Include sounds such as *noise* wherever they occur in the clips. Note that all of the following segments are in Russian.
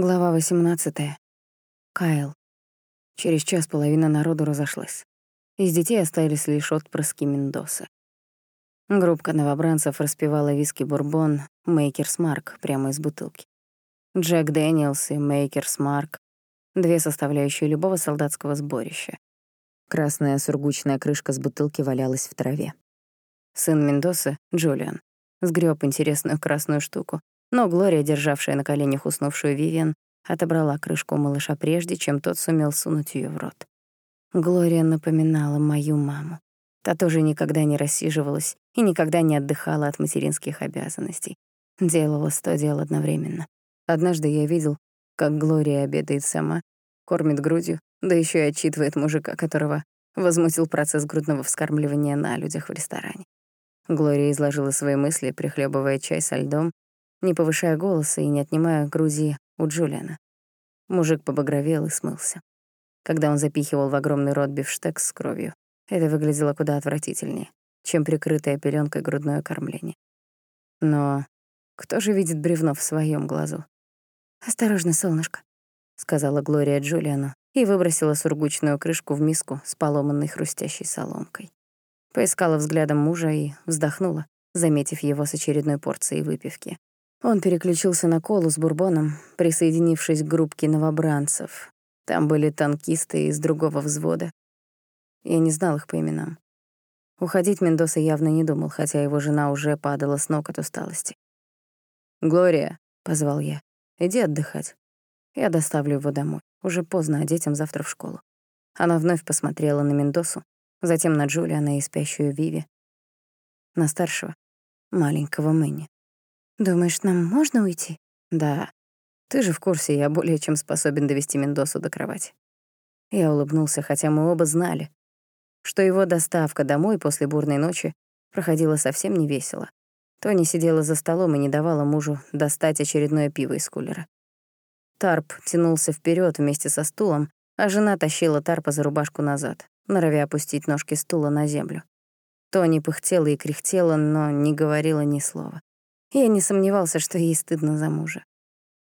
Глава 18. Кайл. Через час половина народу разошлась. Из детей остались лишь отпрыски Мендосы. Группка новобранцев распивала виски-бурбон «Maker's Mark» прямо из бутылки. Jack Daniel's и Maker's Mark — две составляющие любого солдатского сборища. Красная сургучная крышка с бутылки валялась в траве. Сын Мендосы, Джулиан, сгреб интересную красную штуку, но Глория, державшая на коленях уснувшую Вивиан, отобрала крышку малыша прежде, чем тот сумел сунуть ее в рот. Глория напоминала мою маму. Та тоже никогда не рассиживалась и никогда не отдыхала от материнских обязанностей. Делала сто дел одновременно. Однажды я видел, как Глория обедает сама, кормит грудью, да еще и отчитывает мужика, которого возмутил процесс грудного вскармливания на людях в ресторане. Глория изложила свои мысли, прихлебывая чай со льдом не повышая голоса и не отнимая грузи у Джулиана. Мужик побагровел и смылся. Когда он запихивал в огромный рот бифштекс с кровью, это выглядело куда отвратительнее, чем прикрытое пеленкой грудное кормление. Но кто же видит бревно в своем глазу? «Осторожно, солнышко», — сказала Глория Джулиану и выбросила сургучную крышку в миску с поломанной хрустящей соломкой. Поискала взглядом мужа и вздохнула, заметив его с очередной порцией выпивки. Он переключился на колу с бурбоном, присоединившись к группке новобранцев. Там были танкисты из другого взвода. Я не знал их по именам. Уходить Мендоса явно не думал, хотя его жена уже падала с ног от усталости. «Глория», — позвал я, — «иди отдыхать. Я доставлю его домой. Уже поздно, а детям завтра в школу». Она вновь посмотрела на Мендосу, затем на Джулиана и спящую Виви, на старшего, маленького Мэнни. «Думаешь, нам можно уйти?» «Да. Ты же в курсе, я более чем способен довести Мендосу до кровати». Я улыбнулся, хотя мы оба знали, что его доставка домой после бурной ночи проходила совсем не весело. Тони сидела за столом и не давала мужу достать очередное пиво из кулера. Тарп тянулся вперед вместе со стулом, а жена тащила Тарпа за рубашку назад, норовя опустить ножки стула на землю. Тони пыхтела и кряхтела, но не говорила ни слова. Я не сомневался, что ей стыдно за мужа.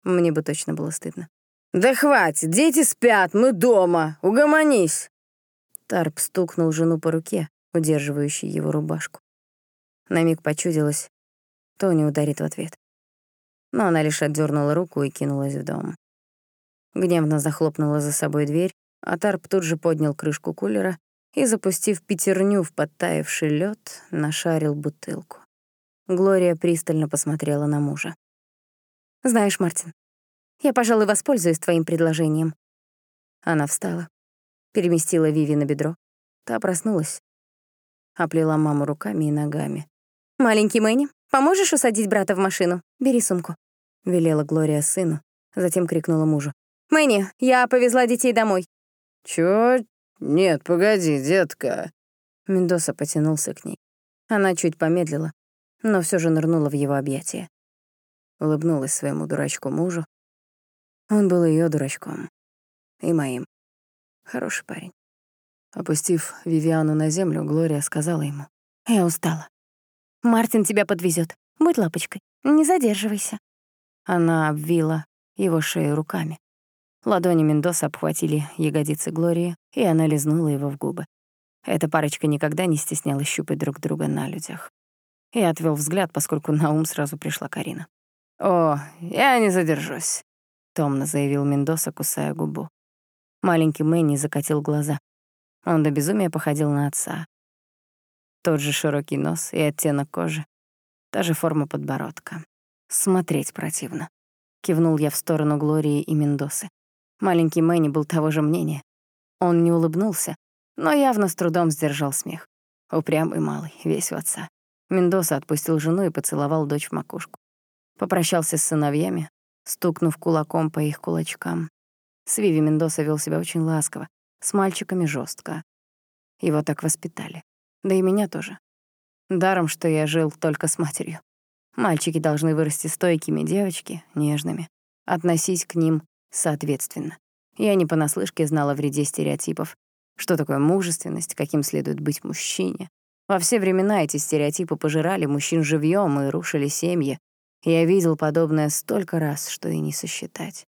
Мне бы точно было стыдно. «Да хватит, дети спят, мы дома, угомонись!» Тарп стукнул жену по руке, удерживающей его рубашку. На миг почудилось, Тони ударит в ответ. Но она лишь отдернула руку и кинулась в дом. Гневно захлопнула за собой дверь, а Тарп тут же поднял крышку кулера и, запустив пятерню в подтаявший лед, нашарил бутылку. Глория пристально посмотрела на мужа. «Знаешь, Мартин, я, пожалуй, воспользуюсь твоим предложением». Она встала, переместила Виви на бедро. Та проснулась, оплела маму руками и ногами. «Маленький Мэнни, поможешь усадить брата в машину? Бери сумку», — велела Глория сыну, затем крикнула мужу. «Мэнни, я повезла детей домой». «Чё? Нет, погоди, детка». Мендоса потянулся к ней. Она чуть помедлила, но все же нырнула в его объятия. Улыбнулась своему дурачку мужу. Он был ее дурачком. И моим. Хороший парень. Опустив Вивиану на землю, Глория сказала ему. «Я устала. Мартин тебя подвезет. Будь лапочкой, не задерживайся». Она обвила его шею руками. Ладони Мендоса обхватили ягодицы Глории, и она лизнула его в губы. Эта парочка никогда не стеснялась щупать друг друга на людях. Я отвел взгляд, поскольку на ум сразу пришла Карина. «О, я не задержусь», — томно заявил Мендоса, кусая губу. Маленький Мэнни закатил глаза. Он до безумия походил на отца. Тот же широкий нос и оттенок кожи. Та же форма подбородка. Смотреть противно. Кивнул я в сторону Глории и Мендосы. Маленький Мэнни был того же мнения. Он не улыбнулся, но явно с трудом сдержал смех. Упрямый малый, весь в отца. Мендоса отпустил жену и поцеловал дочь в макушку. Попрощался с сыновьями, стукнув кулаком по их кулачкам. С Виви Мендоса вел себя очень ласково, с мальчиками жестко. Его так воспитали. Да и меня тоже. Даром, что я жил только с матерью. Мальчики должны вырасти стойкими, девочки — нежными. Относись к ним соответственно. Я не понаслышке знала о вреде стереотипов. Что такое мужественность, каким следует быть мужчине, во все времена эти стереотипы пожирали мужчин живьем и рушили семьи. Я видел подобное столько раз, что и не сосчитать.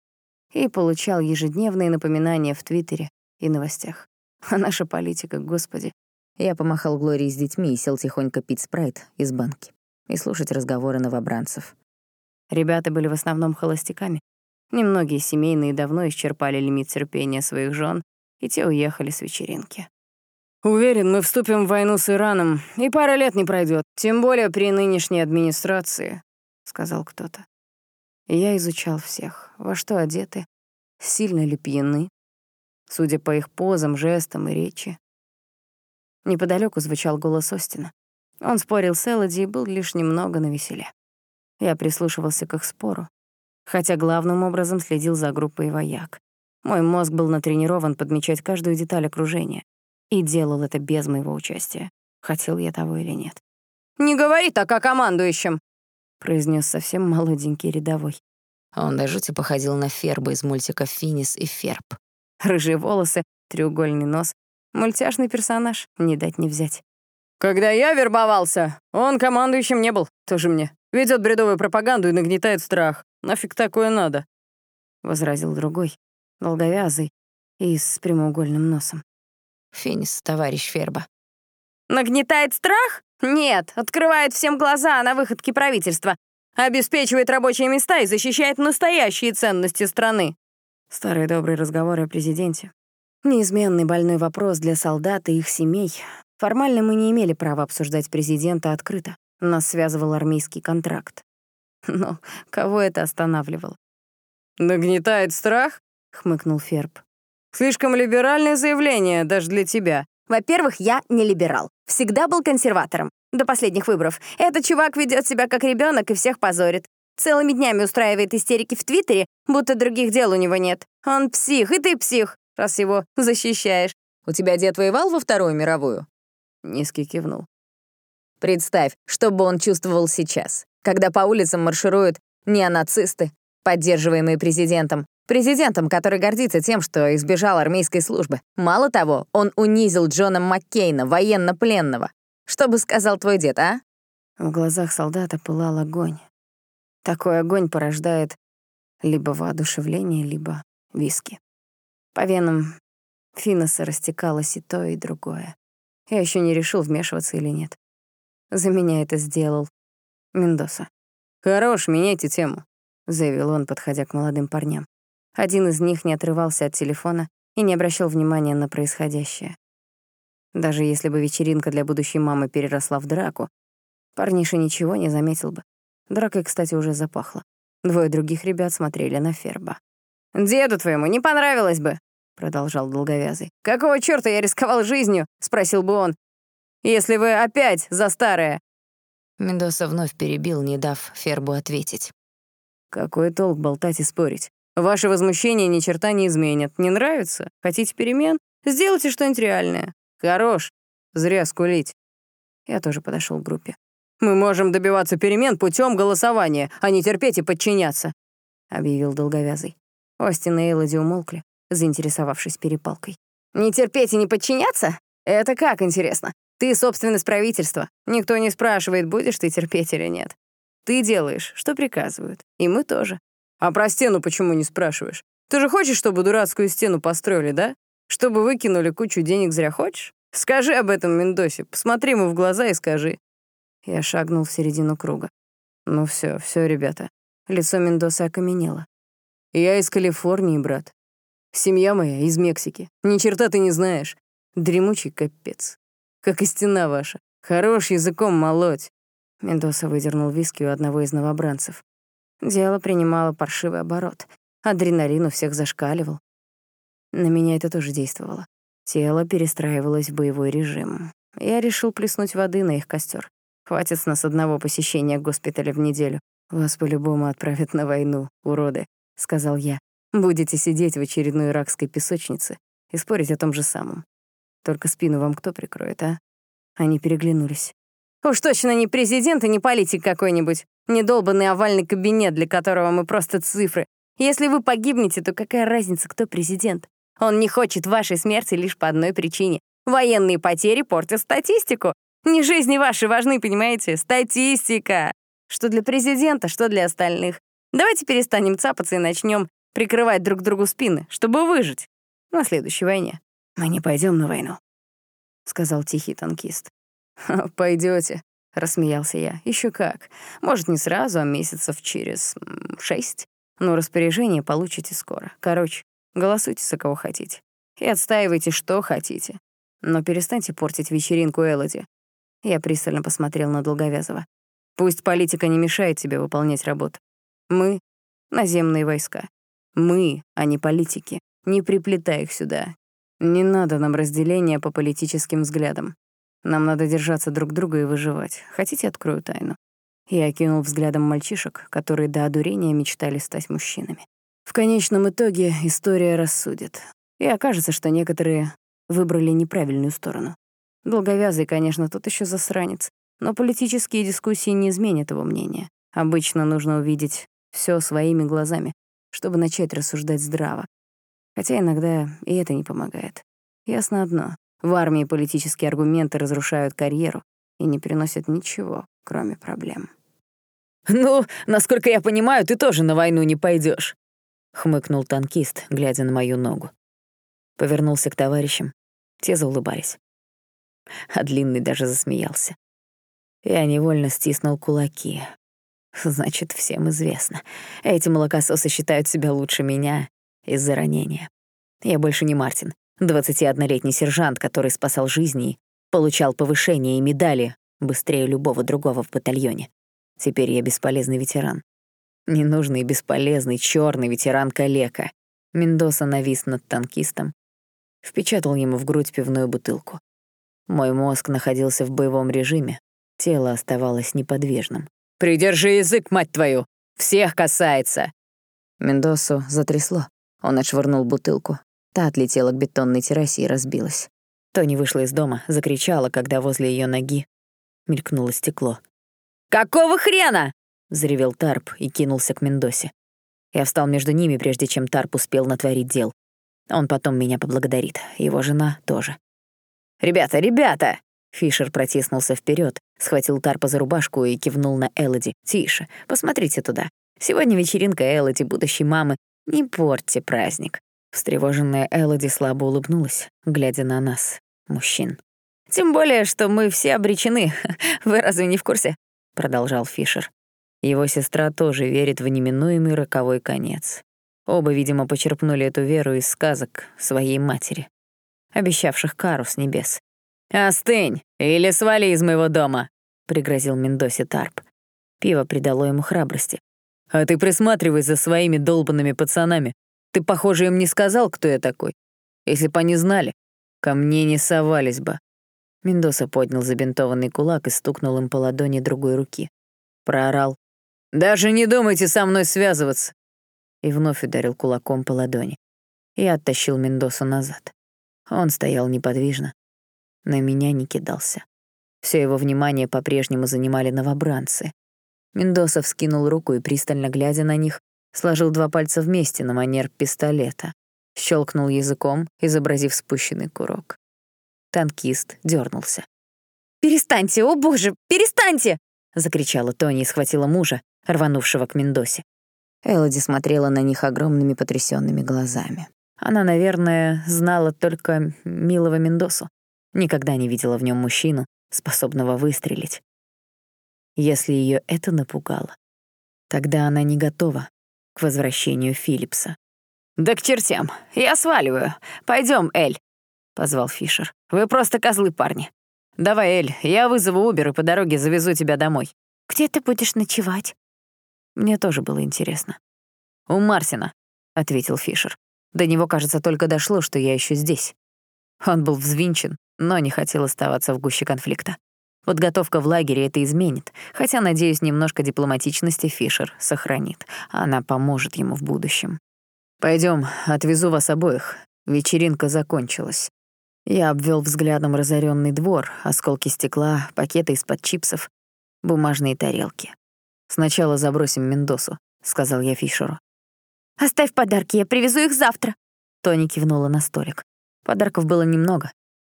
и получал ежедневные напоминания в Твиттере и новостях. А наша политика, господи. Я помахал Глории с детьми и сел тихонько пить спрайт из банки и слушать разговоры новобранцев. Ребята были в основном холостяками. Немногие семейные давно исчерпали лимит терпения своих жен, и те уехали с вечеринки. «Уверен, мы вступим в войну с Ираном, и пара лет не пройдет, тем более при нынешней администрации», — сказал кто-то. Я изучал всех, во что одеты, сильно ли пьяны, судя по их позам, жестам и речи. Неподалеку звучал голос Остина. Он спорил с Элоди и был лишь немного навеселе. Я прислушивался к их спору, хотя главным образом следил за группой вояк. Мой мозг был натренирован подмечать каждую деталь окружения и делал это без моего участия, хотел я того или нет. «Не говори так о командующем!» — произнес совсем молоденький рядовой. Он до жути походил на Ферба из мультика «Финис и Ферб». Рыжие волосы, треугольный нос. Мультяшный персонаж, не дать не взять. «Когда я вербовался, он командующим не был, тоже мне. Ведет бредовую пропаганду и нагнетает страх. Нафиг такое надо?» — возразил другой, долговязый и с прямоугольным носом. «Финис, товарищ Ферба». «Нагнетает страх? Нет, открывает всем глаза на выходки правительства, обеспечивает рабочие места и защищает настоящие ценности страны». Старый добрый разговор о президенте. Неизменный больной вопрос для солдат и их семей, Формально мы не имели права обсуждать президента открыто. Нас связывал армейский контракт. Но кого это останавливало? «Нагнетает страх?» — хмыкнул Ферб. «Слишком либеральное заявление даже для тебя». «Во-первых, я не либерал. Всегда был консерватором. До последних выборов. Этот чувак ведет себя как ребенок и всех позорит. Целыми днями устраивает истерики в Твиттере, будто других дел у него нет. Он псих, и ты псих, раз его защищаешь. «У тебя дед воевал во Вторую мировую?» Низкий кивнул. Представь, что бы он чувствовал сейчас, когда по улицам маршируют неонацисты, поддерживаемые президентом. Президентом, который гордится тем, что избежал армейской службы. Мало того, он унизил Джона Маккейна, военно-пленного. Что бы сказал твой дед, а? В глазах солдата пылал огонь. Такой огонь порождает либо воодушевление, либо виски. По венам Финоса растекалось и то, и другое. Я еще не решил, вмешиваться или нет. За меня это сделал Мендоса. «Хорош, меняйте тему», — заявил он, подходя к молодым парням. Один из них не отрывался от телефона и не обращал внимания на происходящее. Даже если бы вечеринка для будущей мамы переросла в драку, парниша ничего не заметил бы. Дракой, кстати, уже запахло. Двое других ребят смотрели на Ферба. «Деду твоему не понравилось бы», продолжал долговязый. «Какого чёрта я рисковал жизнью?» — спросил бы он. «Если вы опять за старое». Мендоса вновь перебил, не дав Фербу ответить. «Какой толк болтать и спорить? Ваши возмущения ни черта не изменят. Не нравится? Хотите перемен? Сделайте что-нибудь реальное. Хорош. Зря скулить». Я тоже подошел к группе. «Мы можем добиваться перемен путем голосования, а не терпеть и подчиняться», — объявил долговязый. Остин и Элоди умолкли, заинтересовавшись перепалкой. «Не терпеть и не подчиняться? Это как, интересно? Ты собственность правительства. Никто не спрашивает, будешь ты терпеть или нет. Ты делаешь, что приказывают. И мы тоже. А про стену почему не спрашиваешь? Ты же хочешь, чтобы дурацкую стену построили, да? Чтобы выкинули кучу денег зря хочешь? Скажи об этом Мендосе, посмотри ему в глаза и скажи». Я шагнул в середину круга. «Ну все, все, ребята». Лицо Мендоса окаменело. «Я из Калифорнии, брат. Семья моя из Мексики. Ни черта ты не знаешь. Дремучий капец. Как и стена ваша. Хорош языком молоть. Мендоса выдернул виски у одного из новобранцев. Дело принимало паршивый оборот. Адреналин у всех зашкаливал. На меня это тоже действовало. Тело перестраивалось в боевой режим. Я решил плеснуть воды на их костер. Хватит с нас одного посещения госпиталя в неделю. Вас по-любому отправят на войну, уроды, — сказал я. Будете сидеть в очередной иракской песочнице и спорить о том же самом. Только спину вам кто прикроет, а? Они переглянулись. Уж точно не президент и не политик какой-нибудь. Недолбанный овальный кабинет, для которого мы просто цифры. Если вы погибнете, то какая разница, кто президент? Он не хочет вашей смерти лишь по одной причине. Военные потери портят статистику. Не жизни ваши важны, понимаете? Статистика. Что для президента, что для остальных. Давайте перестанем цапаться и начнем прикрывать друг другу спины, чтобы выжить на следующей войне. «Мы не пойдем на войну», — сказал тихий танкист. Пойдете, рассмеялся я. Еще как. Может, не сразу, а месяцев через шесть. Но распоряжение получите скоро. Короче, голосуйте за кого хотите. И отстаивайте, что хотите. Но перестаньте портить вечеринку Элоди. Я пристально посмотрел на Долговязова. Пусть политика не мешает тебе выполнять работу. Мы — наземные войска. Мы, а не политики. Не приплетай их сюда. Не надо нам разделения по политическим взглядам. Нам надо держаться друг друга и выживать. Хотите, открою тайну?» Я окинул взглядом мальчишек, которые до одурения мечтали стать мужчинами. В конечном итоге история рассудит. И окажется, что некоторые выбрали неправильную сторону. Долговязый, конечно, тут еще засранец, но политические дискуссии не изменят его мнение. Обычно нужно увидеть все своими глазами, чтобы начать рассуждать здраво. Хотя иногда и это не помогает. Ясно одно. В армии политические аргументы разрушают карьеру и не приносят ничего, кроме проблем. «Ну, насколько я понимаю, ты тоже на войну не пойдешь, хмыкнул танкист, глядя на мою ногу. Повернулся к товарищам. Те заулыбались. А Длинный даже засмеялся. Я невольно стиснул кулаки. Значит, всем известно. Эти молокососы считают себя лучше меня из-за ранения. Я больше не Мартин. 21-летний сержант, который спасал жизни, получал повышение и медали быстрее любого другого в батальоне. Теперь я бесполезный ветеран. Ненужный, бесполезный, черный ветеран-калека. Мендоса навис над танкистом. Впечатал ему в грудь пивную бутылку. Мой мозг находился в боевом режиме, тело оставалось неподвижным. «Придержи язык, мать твою! Всех касается!» Мендосу затрясло. Он отшвырнул бутылку, Та отлетела к бетонной террасе и разбилась. Тони вышла из дома, закричала, когда возле ее ноги мелькнуло стекло. «Какого хрена?» — заревел Тарп и кинулся к Мендосе. Я встал между ними, прежде чем Тарп успел натворить дел. Он потом меня поблагодарит, его жена тоже. «Ребята, ребята!» Фишер протиснулся вперед, схватил Тарпа за рубашку и кивнул на Элоди. «Тише, посмотрите туда. Сегодня вечеринка Элоди, будущей мамы. Не портьте праздник». Встревоженная Элоди слабо улыбнулась, глядя на нас, мужчин. «Тем более, что мы все обречены. *laughs* Вы разве не в курсе?» — продолжал Фишер. Его сестра тоже верит в неминуемый роковой конец. Оба, видимо, почерпнули эту веру из сказок своей матери, обещавших кару с небес. «Остынь, или свали из моего дома!» — пригрозил Мендоси Тарп. Пиво придало ему храбрости. «А ты присматривай за своими долбанными пацанами. Ты, похоже, им не сказал, кто я такой. Если бы они знали, ко мне не совались бы». Мендоса поднял забинтованный кулак и стукнул им по ладони другой руки. Проорал. «Даже не думайте со мной связываться!» И вновь ударил кулаком по ладони. Я оттащил Мендосу назад. Он стоял неподвижно. На меня не кидался. Все его внимание по-прежнему занимали новобранцы. Мендоса вскинул руку и, пристально глядя на них, сложил два пальца вместе на манер пистолета, щелкнул языком, изобразив спущенный курок. Танкист дернулся. «Перестаньте, о боже, перестаньте!» — закричала Тони и схватила мужа, рванувшего к Мендосе. Элоди смотрела на них огромными потрясенными глазами. Она, наверное, знала только милого Мендосу, никогда не видела в нем мужчину, способного выстрелить. Если ее это напугало, тогда она не готова к возвращению Филлипса. «Да к чертям, я сваливаю. Пойдем, Эль», — позвал Фишер. «Вы просто козлы, парни. Давай, Эль, я вызову Убер и по дороге завезу тебя домой». «Где ты будешь ночевать?» Мне тоже было интересно. «У Марсина», — ответил Фишер. До него, кажется, только дошло, что я еще здесь. Он был взвинчен, но не хотел оставаться в гуще конфликта. Подготовка в лагере это изменит, хотя, надеюсь, немножко дипломатичности Фишер сохранит. Она поможет ему в будущем. Пойдем, отвезу вас обоих. Вечеринка закончилась. Я обвел взглядом разоренный двор, осколки стекла, пакеты из-под чипсов, бумажные тарелки. «Сначала забросим Мендосу», — сказал я Фишеру. «Оставь подарки, я привезу их завтра», — Тони кивнула на столик. Подарков было немного,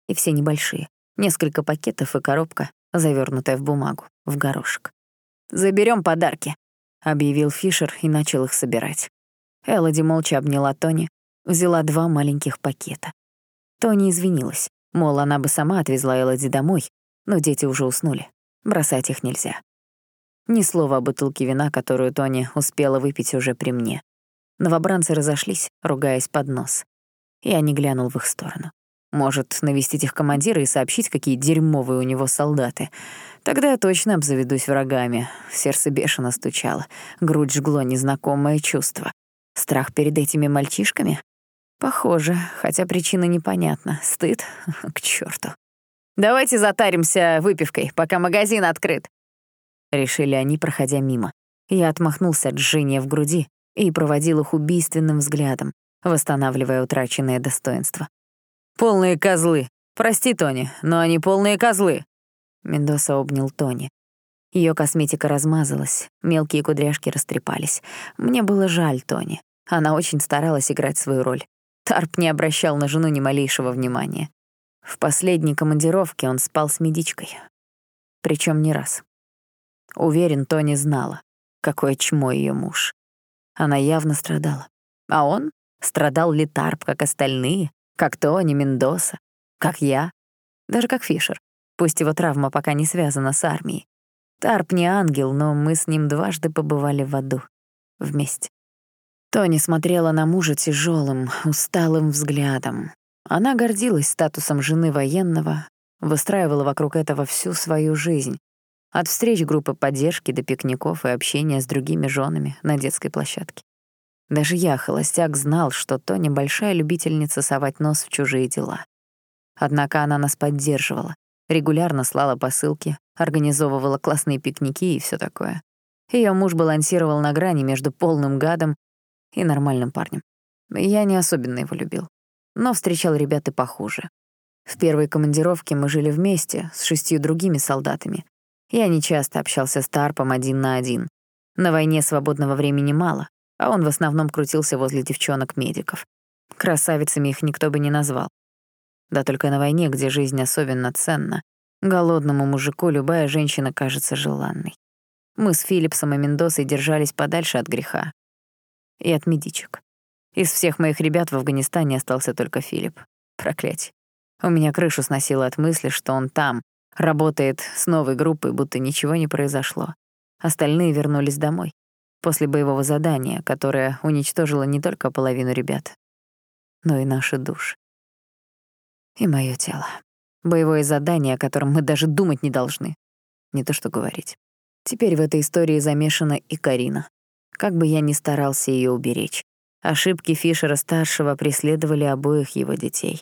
и все небольшие. Несколько пакетов и коробка, завернутая в бумагу, в горошек. Заберем подарки», — объявил Фишер и начал их собирать. Элоди молча обняла Тони, взяла два маленьких пакета. Тони извинилась, мол, она бы сама отвезла Элоди домой, но дети уже уснули. Бросать их нельзя. Ни слова о бутылке вина, которую Тони успела выпить уже при мне. Новобранцы разошлись, ругаясь под нос. Я не глянул в их сторону. Может, навестить их командира и сообщить, какие дерьмовые у него солдаты. Тогда я точно обзаведусь врагами. Сердце бешено стучало. Грудь жгло незнакомое чувство. Страх перед этими мальчишками? Похоже, хотя причина непонятна. Стыд? *laughs* К черту. «Давайте затаримся выпивкой, пока магазин открыт», — решили они, проходя мимо. Я отмахнулся от жжения в груди и проводил их убийственным взглядом, восстанавливая утраченное достоинство. «Полные козлы. Прости, Тони, но они полные козлы». Мендоса обнял Тони. Ее косметика размазалась, мелкие кудряшки растрепались. Мне было жаль Тони. Она очень старалась играть свою роль. Тарп не обращал на жену ни малейшего внимания. В последней командировке он спал с медичкой. Причем не раз. Уверен, Тони знала, какое чмо ее муж. Она явно страдала. А он страдал ли Тарп, как остальные, как Тони, Мендоса, как я, даже как Фишер. Пусть его травма пока не связана с армией. Тарп не ангел, но мы с ним дважды побывали в аду. Вместе. Тони смотрела на мужа тяжелым, усталым взглядом. Она гордилась статусом жены военного, выстраивала вокруг этого всю свою жизнь. От встреч группы поддержки до пикников и общения с другими женами на детской площадке. Даже я, холостяк, знал, что Тони большая любительница совать нос в чужие дела. Однако она нас поддерживала, регулярно слала посылки, организовывала классные пикники и все такое. Ее муж балансировал на грани между полным гадом и нормальным парнем. Я не особенно его любил, но встречал ребят и похуже. В первой командировке мы жили вместе с шестью другими солдатами. Я нечасто общался с Тарпом один на один. На войне свободного времени мало, а он в основном крутился возле девчонок-медиков. Красавицами их никто бы не назвал. Да только на войне, где жизнь особенно ценна, голодному мужику любая женщина кажется желанной. Мы с Филлипсом и Мендосой держались подальше от греха, и от медичек. Из всех моих ребят в Афганистане остался только Филипп. Проклятье. У меня крышу сносило от мысли, что он там, работает с новой группой, будто ничего не произошло. Остальные вернулись домой. После боевого задания, которое уничтожило не только половину ребят, но и наши души. И моё тело. Боевое задание, о котором мы даже думать не должны. Не то что говорить. Теперь в этой истории замешана и Карина. Как бы я ни старался ее уберечь, ошибки Фишера-старшего преследовали обоих его детей.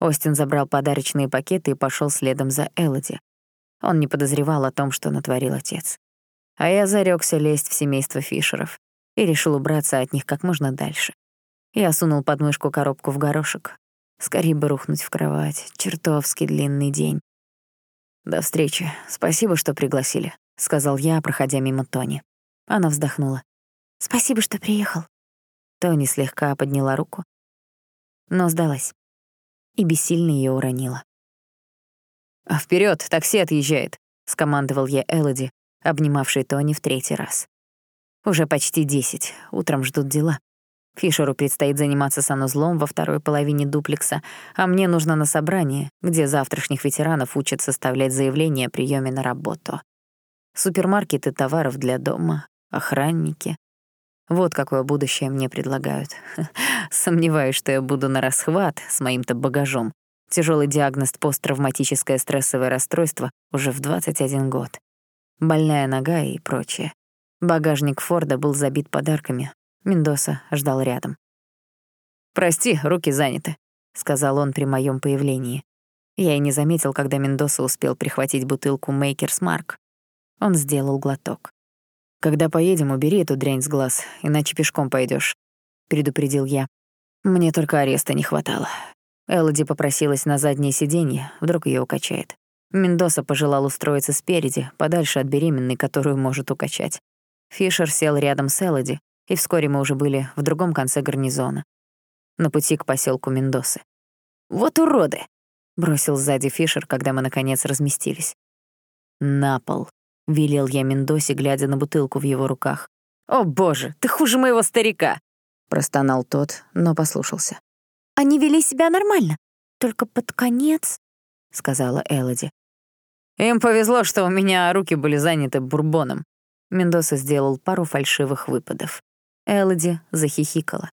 Остин забрал подарочные пакеты и пошел следом за Элоди. Он не подозревал о том, что натворил отец. А я зарекся лезть в семейство Фишеров и решил убраться от них как можно дальше. Я сунул под мышку коробку в горошек. Скорее бы рухнуть в кровать. Чертовски длинный день. «До встречи. Спасибо, что пригласили», — сказал я, проходя мимо Тони. Она вздохнула. Спасибо, что приехал. Тони слегка подняла руку, но сдалась и бессильно ее уронила. «А вперед, такси отъезжает», — скомандовал я Элоди, обнимавший Тони в третий раз. «Уже почти десять, утром ждут дела. Фишеру предстоит заниматься санузлом во второй половине дуплекса, а мне нужно на собрание, где завтрашних ветеранов учат составлять заявление о приеме на работу. Супермаркеты товаров для дома, охранники, вот какое будущее мне предлагают. *laughs* Сомневаюсь, что я буду на расхват с моим-то багажом. Тяжелый диагноз посттравматическое стрессовое расстройство уже в 21 год. Больная нога и прочее. Багажник Форда был забит подарками. Мендоса ждал рядом. «Прости, руки заняты», — сказал он при моем появлении. Я и не заметил, когда Мендоса успел прихватить бутылку Мейкерс Марк. Он сделал глоток. «Когда поедем, убери эту дрянь с глаз, иначе пешком пойдешь, предупредил я. Мне только ареста не хватало. Элоди попросилась на заднее сиденье, вдруг ее укачает. Мендоса пожелал устроиться спереди, подальше от беременной, которую может укачать. Фишер сел рядом с Элоди, и вскоре мы уже были в другом конце гарнизона, на пути к поселку Мендосы. «Вот уроды!» — бросил сзади Фишер, когда мы, наконец, разместились. «На пол», — велел я Мендосе, глядя на бутылку в его руках. «О, боже, ты хуже моего старика!» простонал тот, но послушался. Они вели себя нормально, только под конец, сказала Элоди. Им повезло, что у меня руки были заняты бурбоном. Мендоса сделал пару фальшивых выпадов. Элоди захихикала.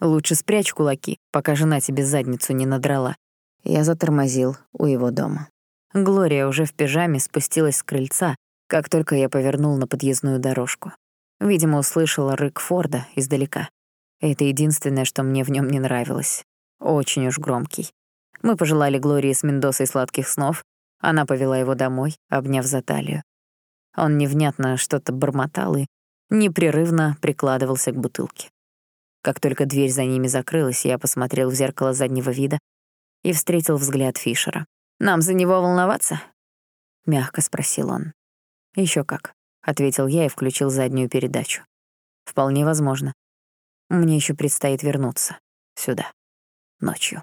«Лучше спрячь кулаки, пока жена тебе задницу не надрала». Я затормозил у его дома. Глория уже в пижаме спустилась с крыльца, как только я повернул на подъездную дорожку. Видимо, услышала рык Форда издалека. Это единственное, что мне в нем не нравилось. Очень уж громкий. Мы пожелали Глории с Мендосой сладких снов. Она повела его домой, обняв за талию. Он невнятно что-то бормотал и непрерывно прикладывался к бутылке. Как только дверь за ними закрылась, я посмотрел в зеркало заднего вида и встретил взгляд Фишера. «Нам за него волноваться?» — мягко спросил он. Еще как», — ответил я и включил заднюю передачу. «Вполне возможно. Мне еще предстоит вернуться. Сюда. Ночью».